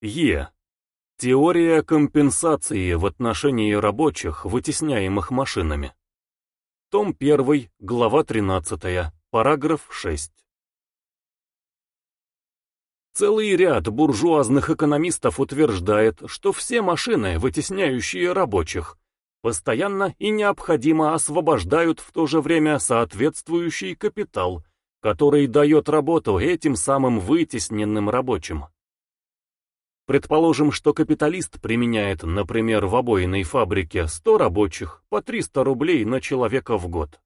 Е. Теория компенсации в отношении рабочих, вытесняемых машинами. Том 1, глава 13, параграф 6. Целый ряд буржуазных экономистов утверждает, что все машины, вытесняющие рабочих, постоянно и необходимо освобождают в то же время соответствующий капитал, который дает работу этим самым вытесненным рабочим. Предположим, что капиталист применяет, например, в обойной фабрике 100 рабочих по 300 рублей на человека в год.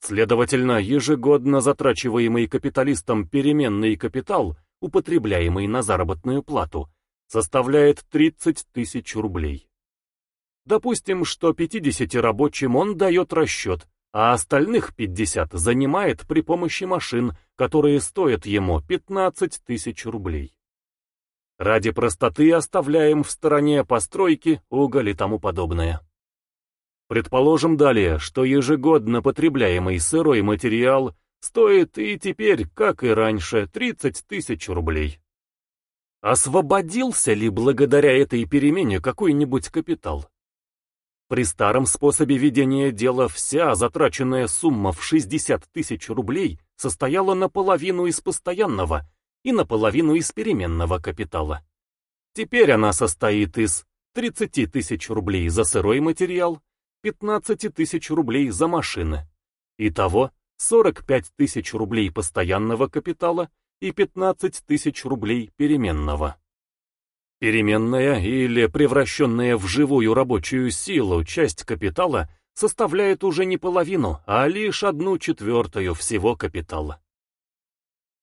Следовательно, ежегодно затрачиваемый капиталистом переменный капитал, употребляемый на заработную плату, составляет 30 тысяч рублей. Допустим, что 50 рабочим он дает расчет, а остальных 50 занимает при помощи машин, которые стоят ему 15 тысяч рублей. Ради простоты оставляем в стороне постройки, уголь и тому подобное. Предположим далее, что ежегодно потребляемый сырой материал стоит и теперь, как и раньше, 30 тысяч рублей. Освободился ли благодаря этой перемене какой-нибудь капитал? При старом способе ведения дела вся затраченная сумма в 60 тысяч рублей состояла наполовину из постоянного и наполовину из переменного капитала. Теперь она состоит из 30 тысяч рублей за сырой материал, 15 тысяч рублей за машины. Итого 45 тысяч рублей постоянного капитала и 15 тысяч рублей переменного. Переменная или превращенная в живую рабочую силу часть капитала составляет уже не половину, а лишь одну четвертую всего капитала.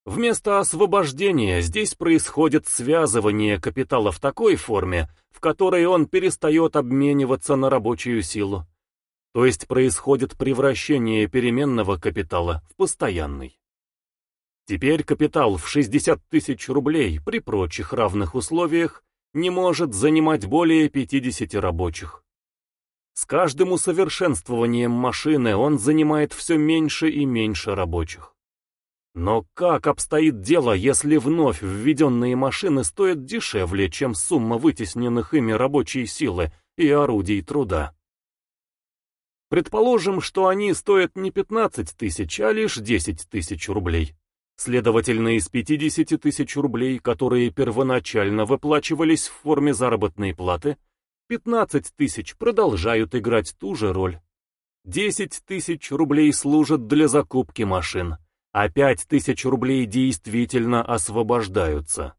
Вместо освобождения здесь происходит связывание капитала в такой форме, в которой он перестает обмениваться на рабочую силу. То есть происходит превращение переменного капитала в постоянный. Теперь капитал в 60 тысяч рублей при прочих равных условиях не может занимать более 50 рабочих. С каждым усовершенствованием машины он занимает все меньше и меньше рабочих. Но как обстоит дело, если вновь введенные машины стоят дешевле, чем сумма вытесненных ими рабочей силы и орудий труда? Предположим, что они стоят не 15 тысяч, а лишь 10 тысяч рублей. Следовательно, из 50 тысяч рублей, которые первоначально выплачивались в форме заработной платы, 15 тысяч продолжают играть ту же роль. 10 тысяч рублей служат для закупки машин а пять тысяч рублей действительно освобождаются.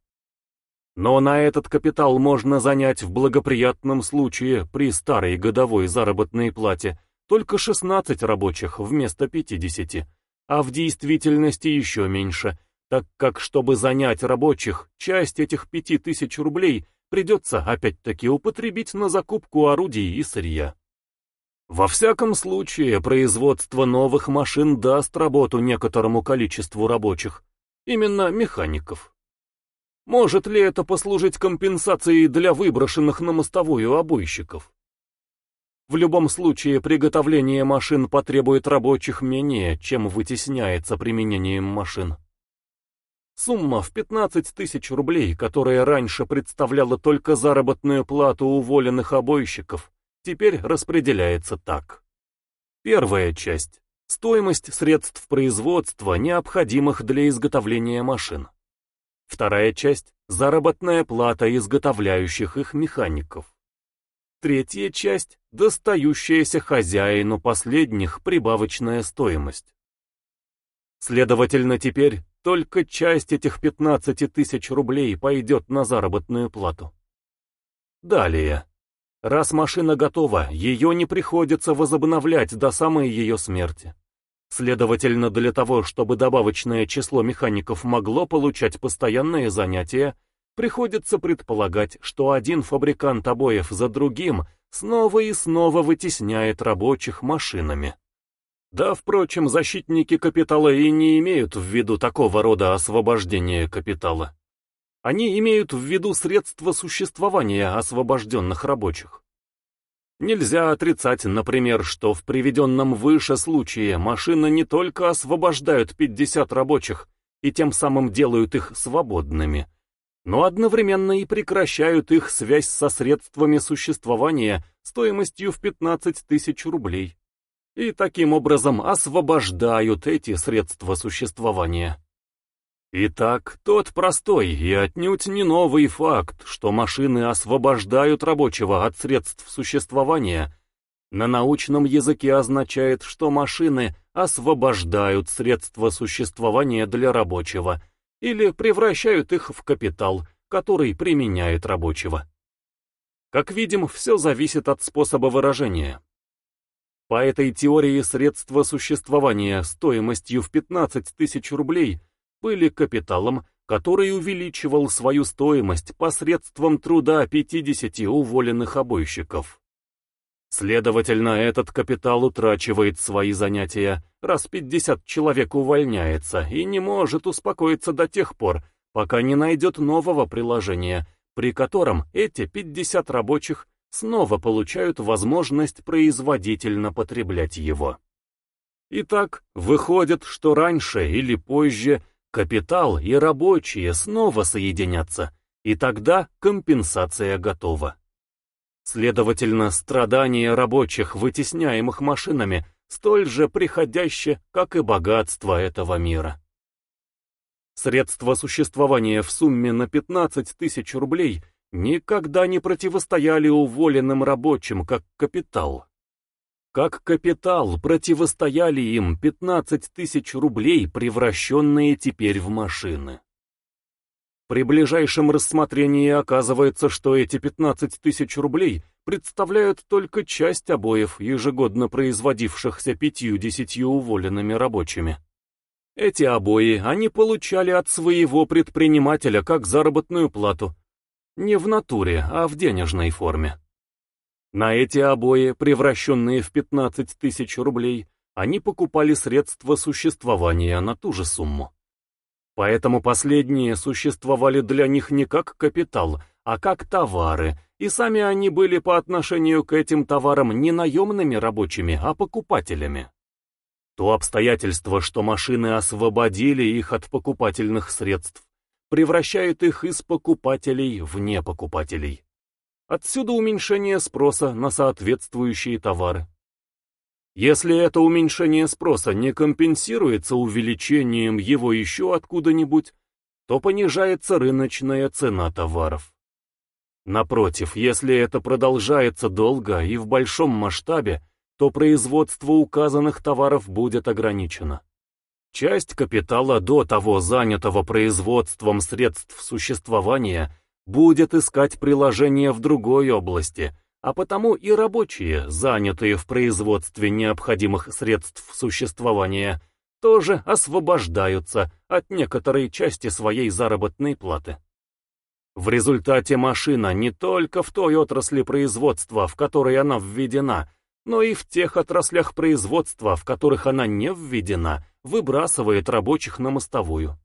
Но на этот капитал можно занять в благоприятном случае при старой годовой заработной плате только 16 рабочих вместо 50, а в действительности еще меньше, так как, чтобы занять рабочих, часть этих 5000 рублей придется опять-таки употребить на закупку орудий и сырья. Во всяком случае, производство новых машин даст работу некоторому количеству рабочих, именно механиков. Может ли это послужить компенсацией для выброшенных на мостовую обойщиков? В любом случае, приготовление машин потребует рабочих менее, чем вытесняется применением машин. Сумма в 15 тысяч рублей, которая раньше представляла только заработную плату уволенных обойщиков, теперь распределяется так. Первая часть – стоимость средств производства, необходимых для изготовления машин. Вторая часть – заработная плата изготовляющих их механиков. Третья часть – достающаяся хозяину последних прибавочная стоимость. Следовательно, теперь только часть этих 15 тысяч рублей пойдет на заработную плату. Далее. Раз машина готова, ее не приходится возобновлять до самой ее смерти. Следовательно, для того, чтобы добавочное число механиков могло получать постоянные занятия, приходится предполагать, что один фабрикант обоев за другим снова и снова вытесняет рабочих машинами. Да, впрочем, защитники капитала и не имеют в виду такого рода освобождения капитала. Они имеют в виду средства существования освобожденных рабочих. Нельзя отрицать, например, что в приведенном выше случае машины не только освобождают 50 рабочих и тем самым делают их свободными, но одновременно и прекращают их связь со средствами существования стоимостью в 15 тысяч рублей. И таким образом освобождают эти средства существования. Итак, тот простой и отнюдь не новый факт, что машины освобождают рабочего от средств существования, на научном языке означает, что машины освобождают средства существования для рабочего или превращают их в капитал, который применяет рабочего. Как видим, все зависит от способа выражения. По этой теории средства существования стоимостью в 15 тысяч рублей были капиталом, который увеличивал свою стоимость посредством труда 50 уволенных обойщиков. Следовательно, этот капитал утрачивает свои занятия, раз 50 человек увольняется и не может успокоиться до тех пор, пока не найдет нового приложения, при котором эти 50 рабочих снова получают возможность производительно потреблять его. Итак, выходит, что раньше или позже капитал и рабочие снова соединятся, и тогда компенсация готова. Следовательно, страдания рабочих, вытесняемых машинами, столь же приходяще, как и богатство этого мира. Средства существования в сумме на 15 тысяч рублей никогда не противостояли уволенным рабочим как капитал. Как капитал противостояли им 15 тысяч рублей, превращенные теперь в машины. При ближайшем рассмотрении оказывается, что эти 15 тысяч рублей представляют только часть обоев, ежегодно производившихся пятью-десятью уволенными рабочими. Эти обои они получали от своего предпринимателя как заработную плату. Не в натуре, а в денежной форме. На эти обои, превращенные в 15 тысяч рублей, они покупали средства существования на ту же сумму. Поэтому последние существовали для них не как капитал, а как товары, и сами они были по отношению к этим товарам не наемными рабочими, а покупателями. То обстоятельство, что машины освободили их от покупательных средств, превращает их из покупателей в непокупателей. Отсюда уменьшение спроса на соответствующие товары. Если это уменьшение спроса не компенсируется увеличением его еще откуда-нибудь, то понижается рыночная цена товаров. Напротив, если это продолжается долго и в большом масштабе, то производство указанных товаров будет ограничено. Часть капитала до того занятого производством средств существования будет искать приложение в другой области – а потому и рабочие, занятые в производстве необходимых средств существования, тоже освобождаются от некоторой части своей заработной платы. В результате машина не только в той отрасли производства, в которой она введена, но и в тех отраслях производства, в которых она не введена, выбрасывает рабочих на мостовую.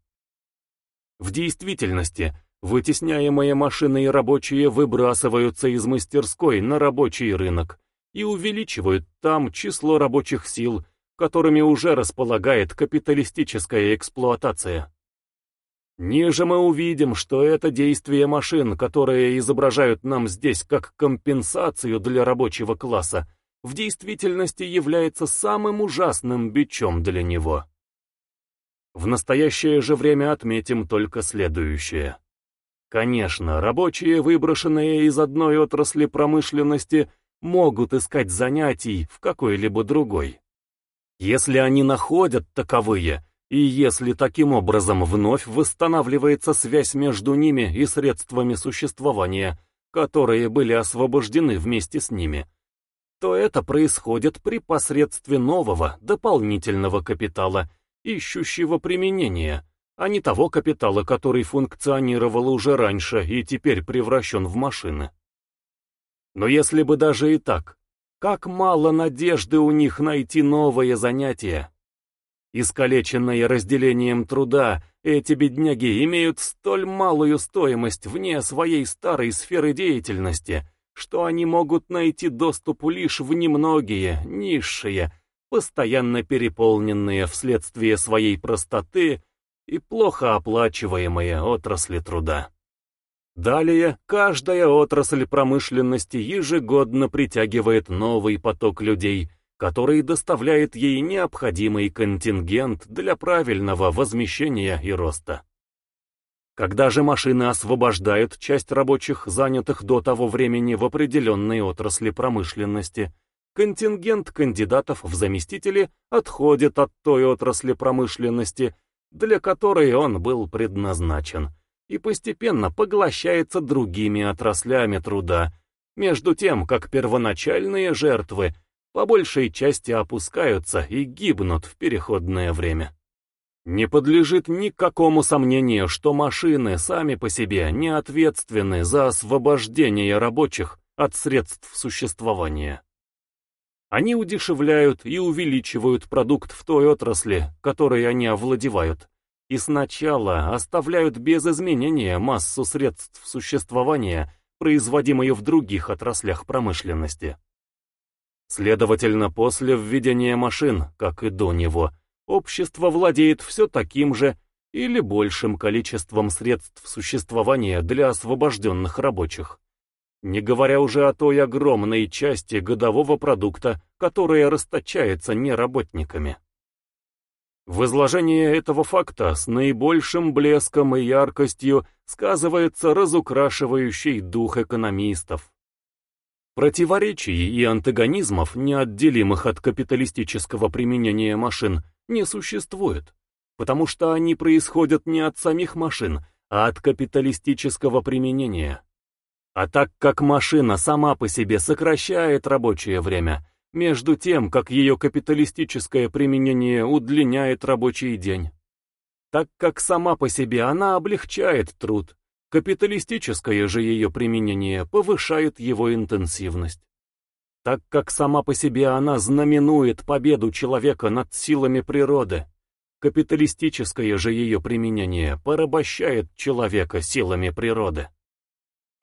В действительности, Вытесняемые машины и рабочие выбрасываются из мастерской на рабочий рынок и увеличивают там число рабочих сил, которыми уже располагает капиталистическая эксплуатация. Ниже мы увидим, что это действие машин, которые изображают нам здесь как компенсацию для рабочего класса, в действительности является самым ужасным бичом для него. В настоящее же время отметим только следующее. Конечно, рабочие, выброшенные из одной отрасли промышленности, могут искать занятий в какой-либо другой. Если они находят таковые, и если таким образом вновь восстанавливается связь между ними и средствами существования, которые были освобождены вместе с ними, то это происходит при посредстве нового, дополнительного капитала, ищущего применения, а не того капитала, который функционировал уже раньше и теперь превращен в машины. Но если бы даже и так, как мало надежды у них найти новое занятие. Искалеченные разделением труда, эти бедняги имеют столь малую стоимость вне своей старой сферы деятельности, что они могут найти доступ лишь в немногие, низшие, постоянно переполненные вследствие своей простоты и плохо оплачиваемые отрасли труда. Далее, каждая отрасль промышленности ежегодно притягивает новый поток людей, который доставляет ей необходимый контингент для правильного возмещения и роста. Когда же машины освобождают часть рабочих, занятых до того времени в определенной отрасли промышленности, контингент кандидатов в заместители отходит от той отрасли промышленности, для которой он был предназначен, и постепенно поглощается другими отраслями труда, между тем, как первоначальные жертвы по большей части опускаются и гибнут в переходное время. Не подлежит никакому сомнению, что машины сами по себе не ответственны за освобождение рабочих от средств существования. Они удешевляют и увеличивают продукт в той отрасли, которой они овладевают, и сначала оставляют без изменения массу средств существования, производимые в других отраслях промышленности. Следовательно, после введения машин, как и до него, общество владеет все таким же или большим количеством средств существования для освобожденных рабочих. Не говоря уже о той огромной части годового продукта, которая расточается неработниками. В изложении этого факта с наибольшим блеском и яркостью сказывается разукрашивающий дух экономистов. Противоречий и антагонизмов, неотделимых от капиталистического применения машин, не существует, потому что они происходят не от самих машин, а от капиталистического применения. А так как машина сама по себе сокращает рабочее время, между тем, как ее капиталистическое применение удлиняет рабочий день. Так как сама по себе она облегчает труд, капиталистическое же ее применение повышает его интенсивность. Так как сама по себе она знаменует победу человека над силами природы, капиталистическое же ее применение порабощает человека силами природы.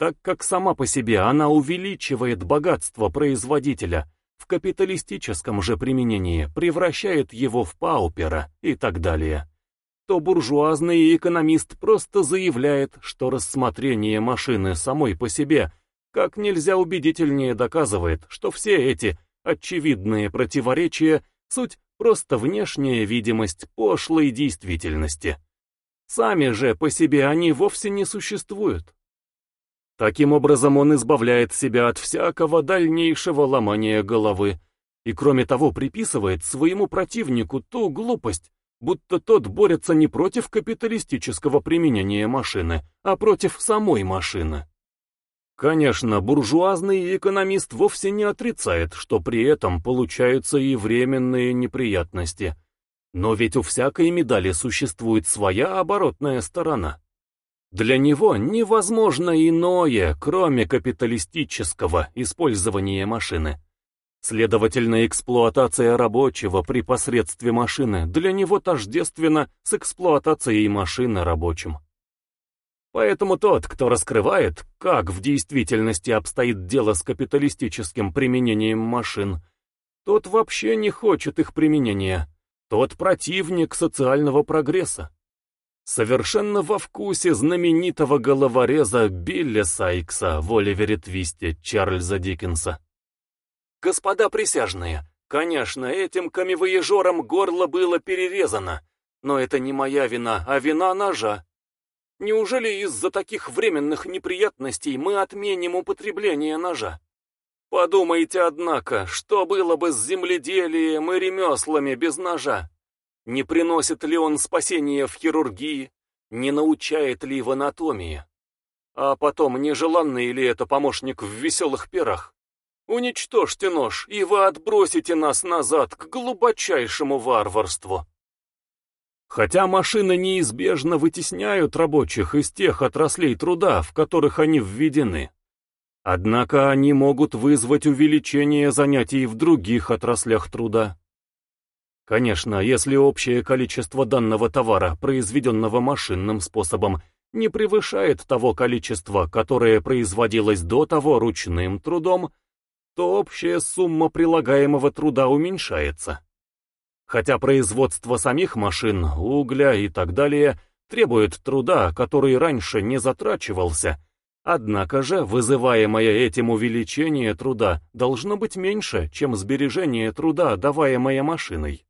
Так как сама по себе она увеличивает богатство производителя, в капиталистическом же применении превращает его в паупера и так далее, то буржуазный экономист просто заявляет, что рассмотрение машины самой по себе как нельзя убедительнее доказывает, что все эти очевидные противоречия суть просто внешняя видимость пошлой действительности. Сами же по себе они вовсе не существуют. Таким образом он избавляет себя от всякого дальнейшего ломания головы и кроме того приписывает своему противнику ту глупость, будто тот борется не против капиталистического применения машины, а против самой машины. Конечно, буржуазный экономист вовсе не отрицает, что при этом получаются и временные неприятности. Но ведь у всякой медали существует своя оборотная сторона. Для него невозможно иное, кроме капиталистического использования машины. Следовательно, эксплуатация рабочего при посредстве машины для него тождественна с эксплуатацией машины рабочим. Поэтому тот, кто раскрывает, как в действительности обстоит дело с капиталистическим применением машин, тот вообще не хочет их применения, тот противник социального прогресса совершенно во вкусе знаменитого головореза Билли Сайкса в Оливере Твисте Чарльза Диккенса. Господа присяжные, конечно, этим камевоежором горло было перерезано, но это не моя вина, а вина ножа. Неужели из-за таких временных неприятностей мы отменим употребление ножа? Подумайте, однако, что было бы с земледелием и ремеслами без ножа? Не приносит ли он спасения в хирургии? Не научает ли в анатомии? А потом, нежеланный ли это помощник в веселых перах? Уничтожьте нож, и вы отбросите нас назад к глубочайшему варварству. Хотя машины неизбежно вытесняют рабочих из тех отраслей труда, в которых они введены. Однако они могут вызвать увеличение занятий в других отраслях труда. Конечно, если общее количество данного товара, произведенного машинным способом, не превышает того количества, которое производилось до того ручным трудом, то общая сумма прилагаемого труда уменьшается. Хотя производство самих машин, угля и так далее требует труда, который раньше не затрачивался, Однако же вызываемое этим увеличение труда должно быть меньше, чем сбережение труда, даваемое машиной.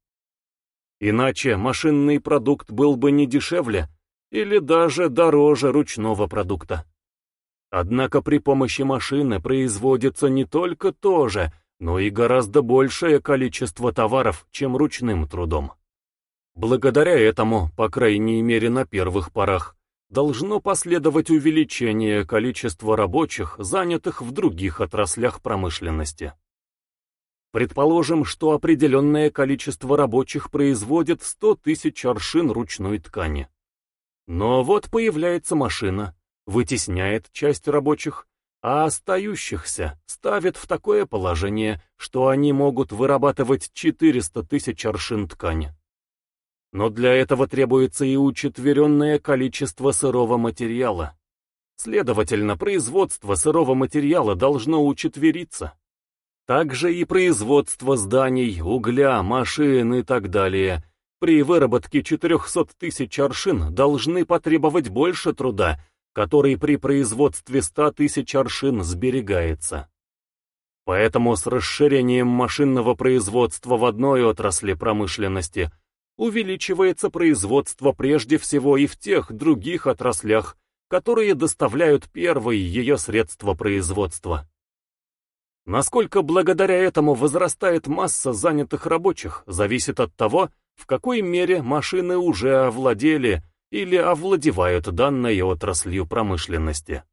Иначе машинный продукт был бы не дешевле или даже дороже ручного продукта. Однако при помощи машины производится не только то же, но и гораздо большее количество товаров, чем ручным трудом. Благодаря этому, по крайней мере на первых порах, должно последовать увеличение количества рабочих, занятых в других отраслях промышленности. Предположим, что определенное количество рабочих производит 100 тысяч аршин ручной ткани. Но вот появляется машина, вытесняет часть рабочих, а остающихся ставит в такое положение, что они могут вырабатывать 400 тысяч аршин ткани. Но для этого требуется и учетверенное количество сырого материала. Следовательно, производство сырого материала должно учетвериться. Также и производство зданий, угля, машин и так далее. При выработке 400 тысяч аршин должны потребовать больше труда, который при производстве 100 тысяч аршин сберегается. Поэтому с расширением машинного производства в одной отрасли промышленности увеличивается производство прежде всего и в тех других отраслях, которые доставляют первые ее средства производства. Насколько благодаря этому возрастает масса занятых рабочих, зависит от того, в какой мере машины уже овладели или овладевают данной отраслью промышленности.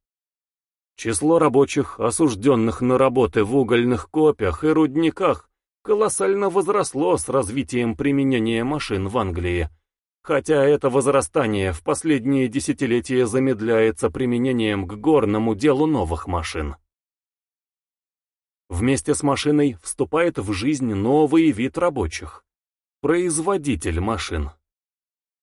Число рабочих, осужденных на работы в угольных копях и рудниках, колоссально возросло с развитием применения машин в Англии, хотя это возрастание в последние десятилетия замедляется применением к горному делу новых машин. Вместе с машиной вступает в жизнь новый вид рабочих – производитель машин.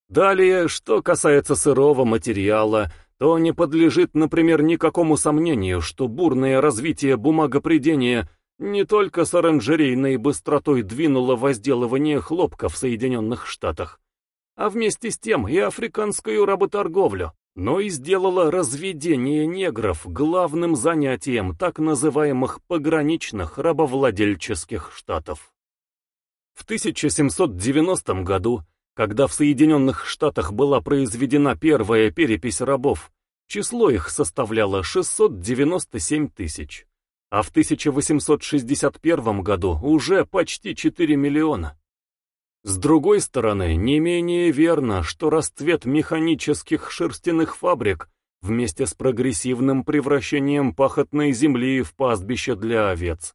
Далее, что касается сырого материала, то не подлежит, например, никакому сомнению, что бурное развитие бумагопредения – не только с оранжерейной быстротой двинуло возделывание хлопка в Соединенных Штатах, а вместе с тем и африканскую работорговлю, но и сделало разведение негров главным занятием так называемых пограничных рабовладельческих штатов. В 1790 году, когда в Соединенных Штатах была произведена первая перепись рабов, число их составляло 697 тысяч а в 1861 году уже почти 4 миллиона. С другой стороны, не менее верно, что расцвет механических шерстяных фабрик вместе с прогрессивным превращением пахотной земли в пастбище для овец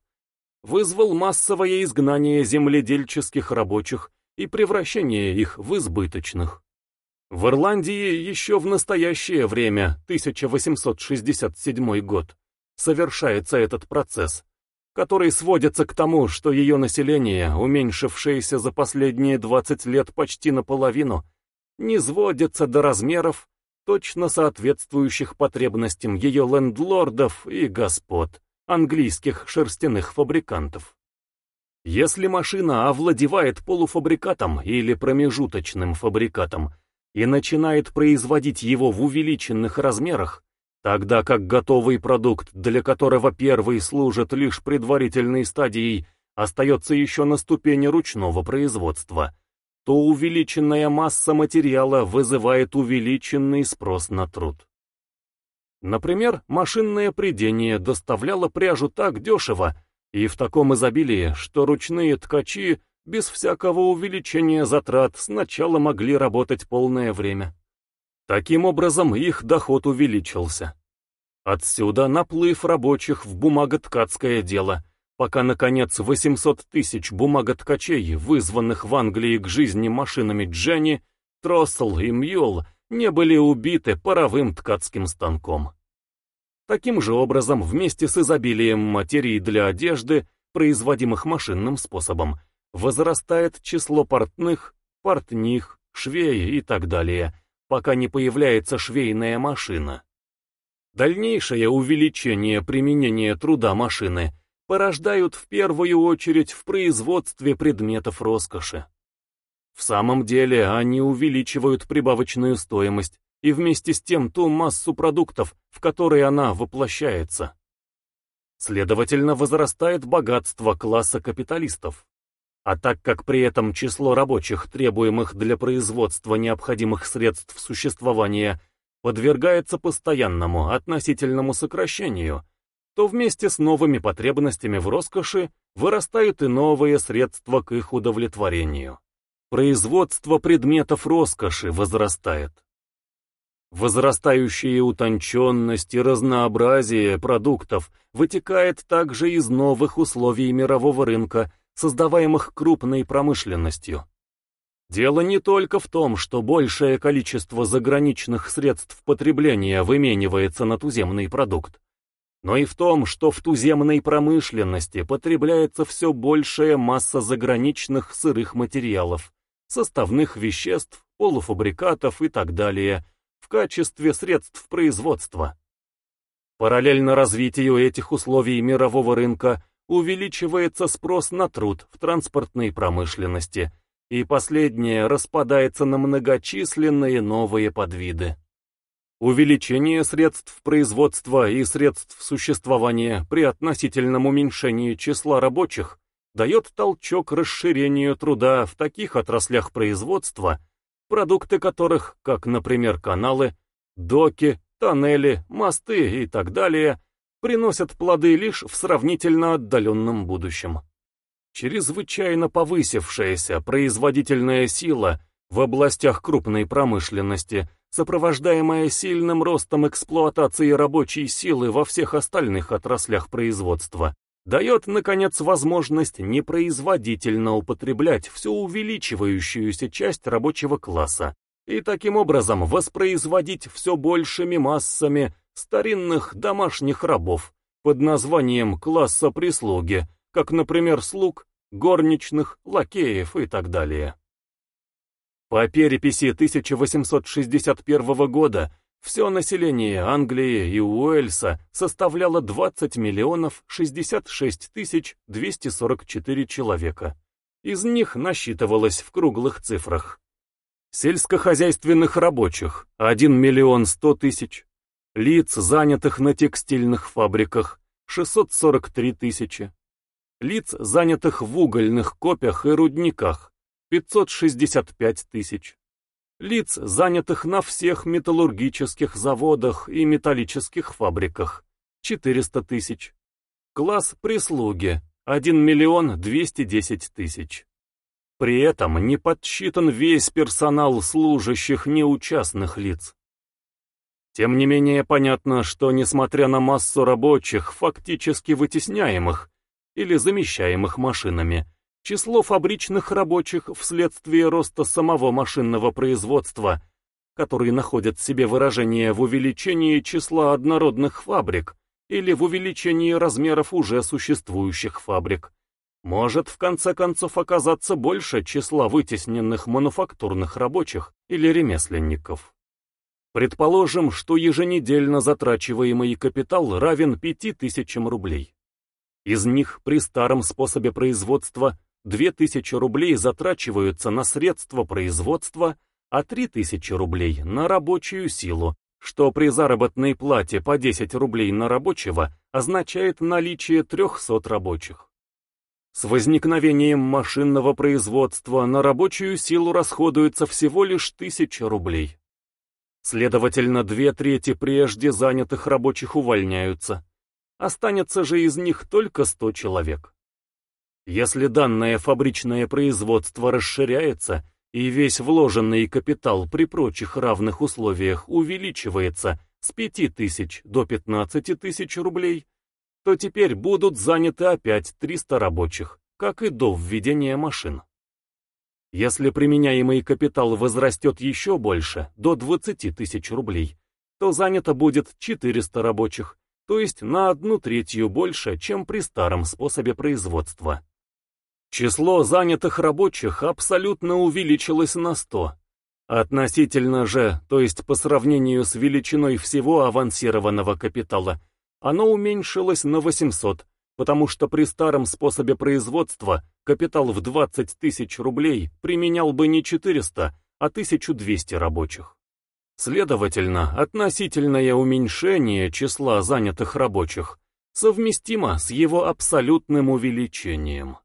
вызвал массовое изгнание земледельческих рабочих и превращение их в избыточных. В Ирландии еще в настоящее время, 1867 год, совершается этот процесс, который сводится к тому, что ее население, уменьшившееся за последние 20 лет почти наполовину, не сводится до размеров, точно соответствующих потребностям ее лендлордов и господ, английских шерстяных фабрикантов. Если машина овладевает полуфабрикатом или промежуточным фабрикатом и начинает производить его в увеличенных размерах, Тогда как готовый продукт, для которого первый служит лишь предварительной стадией, остается еще на ступени ручного производства, то увеличенная масса материала вызывает увеличенный спрос на труд. Например, машинное придение доставляло пряжу так дешево и в таком изобилии, что ручные ткачи без всякого увеличения затрат сначала могли работать полное время. Таким образом, их доход увеличился. Отсюда наплыв рабочих в бумаготкацкое дело, пока, наконец, 800 тысяч бумаготкачей, вызванных в Англии к жизни машинами Дженни, Троссел и Мьюл, не были убиты паровым ткацким станком. Таким же образом, вместе с изобилием материй для одежды, производимых машинным способом, возрастает число портных, портних, швей и так далее – пока не появляется швейная машина. Дальнейшее увеличение применения труда машины порождают в первую очередь в производстве предметов роскоши. В самом деле они увеличивают прибавочную стоимость, и вместе с тем ту массу продуктов, в которой она воплощается. Следовательно, возрастает богатство класса капиталистов. А так как при этом число рабочих, требуемых для производства необходимых средств существования, подвергается постоянному относительному сокращению, то вместе с новыми потребностями в роскоши вырастают и новые средства к их удовлетворению. Производство предметов роскоши возрастает. Возрастающая утонченность и разнообразие продуктов вытекает также из новых условий мирового рынка, создаваемых крупной промышленностью. Дело не только в том, что большее количество заграничных средств потребления выменивается на туземный продукт, но и в том, что в туземной промышленности потребляется все большая масса заграничных сырых материалов, составных веществ, полуфабрикатов и так далее – в качестве средств производства. Параллельно развитию этих условий мирового рынка увеличивается спрос на труд в транспортной промышленности, и последнее распадается на многочисленные новые подвиды. Увеличение средств производства и средств существования при относительном уменьшении числа рабочих дает толчок расширению труда в таких отраслях производства, продукты которых, как, например, каналы, доки, тоннели, мосты и так далее, приносят плоды лишь в сравнительно отдаленном будущем. Чрезвычайно повысившаяся производительная сила в областях крупной промышленности, сопровождаемая сильным ростом эксплуатации рабочей силы во всех остальных отраслях производства, дает, наконец, возможность непроизводительно употреблять всю увеличивающуюся часть рабочего класса и таким образом воспроизводить все большими массами старинных домашних рабов под названием класса прислуги, как, например, слуг, горничных, лакеев и так далее. По переписи 1861 года все население Англии и Уэльса составляло 20 миллионов 66 тысяч 244 человека. Из них насчитывалось в круглых цифрах. Сельскохозяйственных рабочих – 1 миллион 100 тысяч. Лиц, занятых на текстильных фабриках – 643 тысячи. Лиц, занятых в угольных копях и рудниках – 565 тысяч лиц, занятых на всех металлургических заводах и металлических фабриках, 400 тысяч. Класс прислуги, 1 миллион 210 тысяч. При этом не подсчитан весь персонал служащих неучастных лиц. Тем не менее понятно, что несмотря на массу рабочих, фактически вытесняемых или замещаемых машинами, Число фабричных рабочих вследствие роста самого машинного производства, который находит себе выражение в увеличении числа однородных фабрик или в увеличении размеров уже существующих фабрик, может в конце концов оказаться больше числа вытесненных мануфактурных рабочих или ремесленников. Предположим, что еженедельно затрачиваемый капитал равен 5000 рублей. Из них при старом способе производства 2000 рублей затрачиваются на средства производства, а 3000 рублей на рабочую силу, что при заработной плате по 10 рублей на рабочего означает наличие 300 рабочих. С возникновением машинного производства на рабочую силу расходуется всего лишь 1000 рублей. Следовательно, две трети прежде занятых рабочих увольняются. Останется же из них только 100 человек. Если данное фабричное производство расширяется, и весь вложенный капитал при прочих равных условиях увеличивается с 5000 до 15 тысяч рублей, то теперь будут заняты опять 300 рабочих, как и до введения машин. Если применяемый капитал возрастет еще больше, до 20 тысяч рублей, то занято будет 400 рабочих, то есть на одну третью больше, чем при старом способе производства. Число занятых рабочих абсолютно увеличилось на 100. Относительно же, то есть по сравнению с величиной всего авансированного капитала, оно уменьшилось на 800, потому что при старом способе производства капитал в 20 тысяч рублей применял бы не 400, а 1200 рабочих. Следовательно, относительное уменьшение числа занятых рабочих совместимо с его абсолютным увеличением.